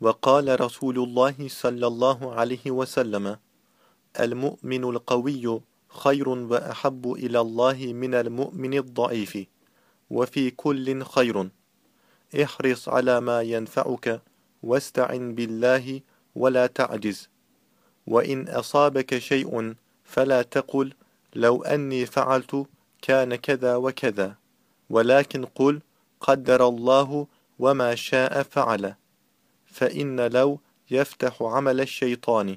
وقال رسول الله صلى الله عليه وسلم المؤمن القوي خير وأحب إلى الله من المؤمن الضعيف وفي كل خير. احرص على ما ينفعك واستعن بالله ولا تعجز. وإن أصابك شيء فلا تقل لو أني فعلت كان كذا وكذا. ولكن قل قدر الله وما شاء فعل فإن لو يفتح عمل الشيطان